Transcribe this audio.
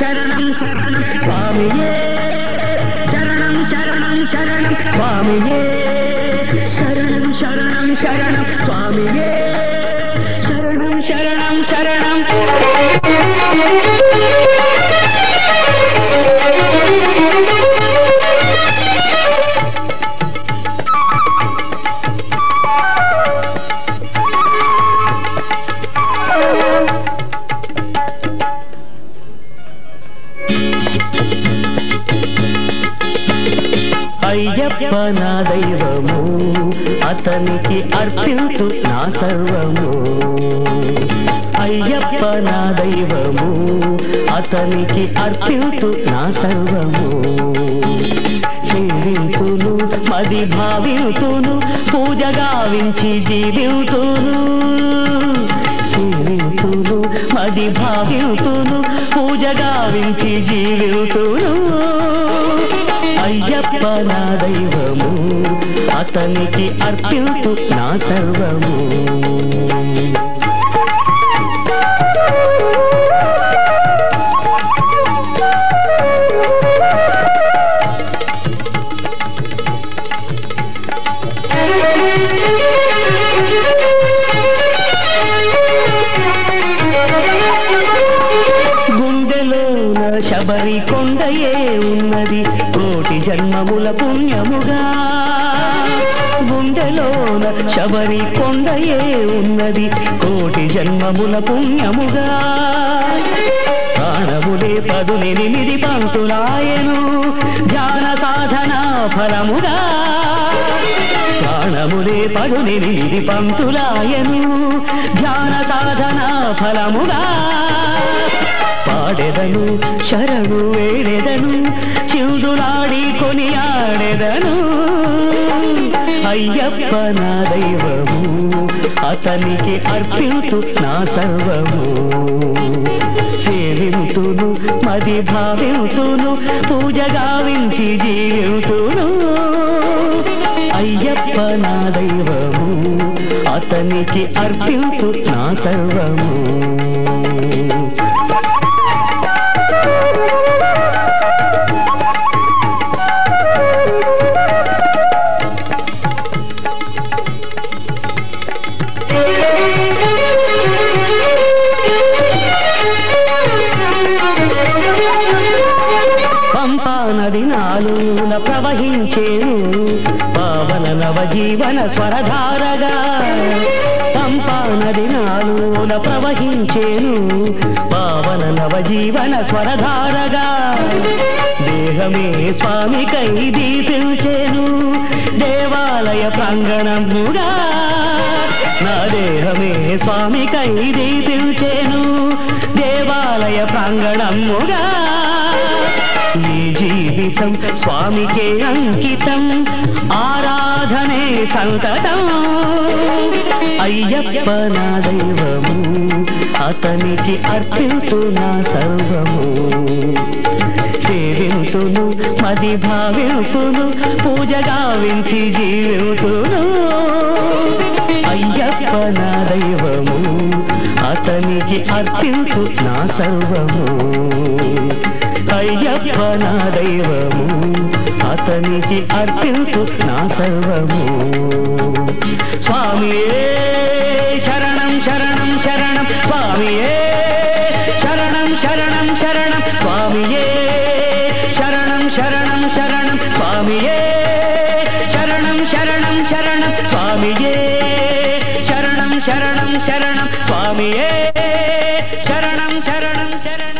శరణం శరణం స్వామియే శరణం శరణం శరణం స్వామియే శరణం శరణం శరణం స్వామియే అయ్యప్ప నా దైవము అతనికి అర్పించు నా సర్వము. అయ్యప్ప నా దైవము అతనికి అర్పించు నా సర్వము. సేవింతును మది భావింతును పూజ గావించి జీవింతును. సేవింతును మది భావింతును పూజ గావించి జీవింతును. అయ్యప్ప నా దైవము అతనికి అర్పింపు నా సర్వము. శబరి కొండయే ఉన్నది. కోటి జన్మముల పుణ్యముగా. గుండెలోన శబరి కొండయే ఉన్నది. కోటి జన్మముల పుణ్యముగా. ప్రాణములే పదునెనిమిది పంతులాయను. ధ్యాన సాధన ఫలముగా. ప్రాణములే పదునెనిమిది పంతులాయను. ధ్యాన సాధన ఫలముగా. పాడెదను శరణు వేడెదను చిందులాడి కొనియాడెదను. అయ్యప్ప నా దైవము అతనికి అర్పించు నా సర్వము. సేవింతును మది భావింతును పూజ గావించి జీవింతును. అయ్యప్ప నా దైవము అతనికి అర్పించు నా సర్వము. పంపా నది నాలుగున ప్రవహించేను. పావన నవ జీవన స్వరధారగా పంపా నది నాలుగున ప్రవహించేను. పావన నవ జీవన స్వరధారగా దేహమే స్వామికై దీపించేను. దేవాలయ ప్రాంగణముగా నా దేహమే స్వామికై దీపించేను. దేవాలయ ప్రాంగణముగా నీ జీవితం స్వామికే అంకితం ఆరాధనే సంతతం. అయ్యప్ప నా దైవము అతనికి అర్పించు నా సర్వము. సేవింతును మది భావింతును పూజ గావించి జీవితును. అతనికి అర్పించు నా సర్వము. అయ్యప్ప నా దైవము అతనికి అర్పించు నా సర్వము. స్వామియే శరణం శరణం శరణం. స్వామియే శరణం శరణం శరణం. స్వామియే శరణం శరణం శరణం. స్వామియే शरणं शरणं स्वामिये शरणं शरणं शरणं